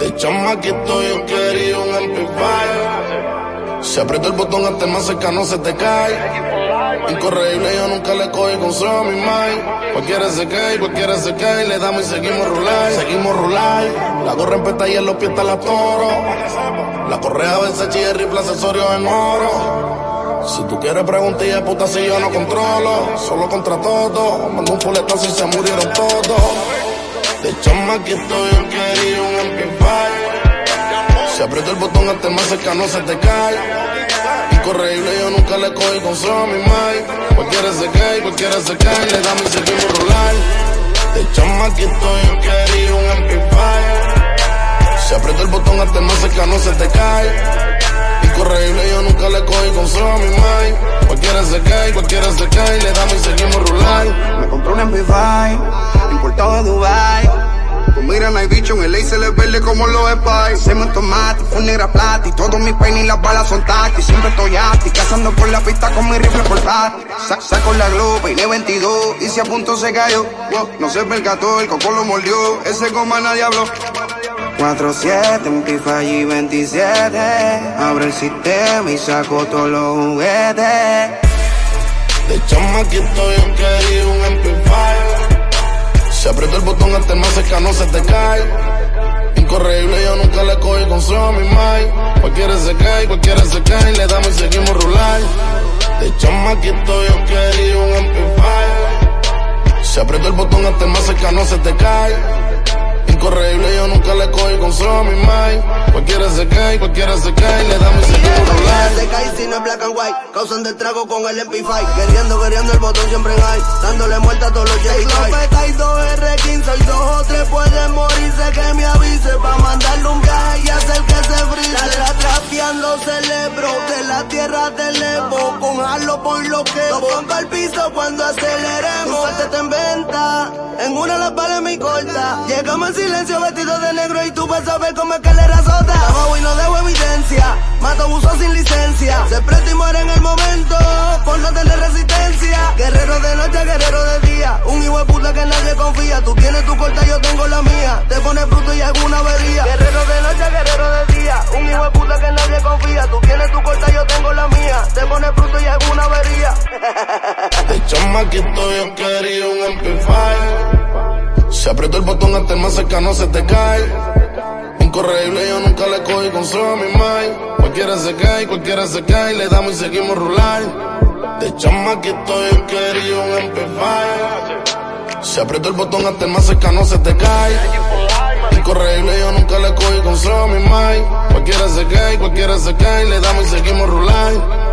De chamaquito yo quería un amplifier. Se aprieta el botón hasta el más cercano se te cae. Incorregible, yo nunca le cogí con solo mi mind. Cualquiera se cae, cualquiera se cae. Le damos y seguimos rular, seguimos rular. La gorra en peta y en los pies está la toro. La correa vence y el rifle accesorio en oro. Si tú quieres preguntar, puta, si yo no controlo. Solo contra todo. Mando un fuletazo y se murieron todos. De chamaquito yo quería un amplifier. Se aprieta el botón hasta el más cercano se te cae. Incorregible, yo nunca le cogí con solo mi mind. Cualquiera se cae, cualquiera se cae, le damos y seguimos rolar. De chamaquito yo quería un amplifier. Se aprieta el botón hasta el más cercano se te cae. Incorregible, yo nunca le cogí con solo mi mind. Cualquiera se cae, cualquiera se cae, le damos y seguimos rolar. Me compré un Amplify, importado de Dubai. No hay bicho, en el ley se le verde como los spies. Se me tomate, fue negra plata y todos mis peines y las balas son táctiles. Siempre estoy acti, cazando por la pista con mi rifle portátil. Sa saco la globo, peine 22 y si a punto se cayó. No se percató, el coco lo mordió, ese goma nadie habló. 4-7, un pifa y 27 Abre el sistema y saco todos los juguetes De chamaquito yo quería un amplifier. Se aprieta el botón hasta el más cercano se te cae. Incorregible, yo nunca le cogí con solo mi mind. Cualquiera se cae, cualquiera se cae, le damos y seguimos rular. De chamaquito yo quería un amplifier. Se aprieta el botón hasta el más cercano se te cae. Solo mi mind. Cualquiera se cae, cualquiera se cae, le damos seguimos rular. Se cae si no es black and white, causan de trago con el MP5. Queriendo, queriendo el botón siempre en high, dándole muerte a todos los J. Y 2R15 y dos o tres pueden morirse que me avise pa' mandarle un viaje y hacer que se frise. La, la trapeando celebro de la tierra del Evo, con jalo por lo que lo pongo al piso cuando aceleremos. En una la pared me corta. Llegamos en silencio vestido de negro y tú vas a ver cómo es que le razota. Abajo y no debo evidencia, mato abuso sin licencia. Se presta y muere en el momento, por no tener resistencia. Guerrero de noche, guerrero de día. Un hijo de puta que nadie confía. Tú tienes tu corta, yo tengo la mía. Te pones bruto y alguna avería. Guerrero de noche, guerrero de día. Un hijo de puta que nadie confía. Tú tienes tu corta, yo tengo la mía. Te pones bruto y alguna avería. De chamaquito yo quería un amplifier. Se aprieta el botón hasta el más cercano se te cae. Incorregible, yo nunca le cogí con solo mi mind. Cualquiera se cae, cualquiera se cae, le damos y seguimos rular. De chamaquito yo quería un amplifier. Se aprieta el botón hasta el más cercano se te cae. Incorregible, yo nunca le cogí con solo mi mind. Cualquiera se cae, cualquiera se cae, le damos y seguimos rular.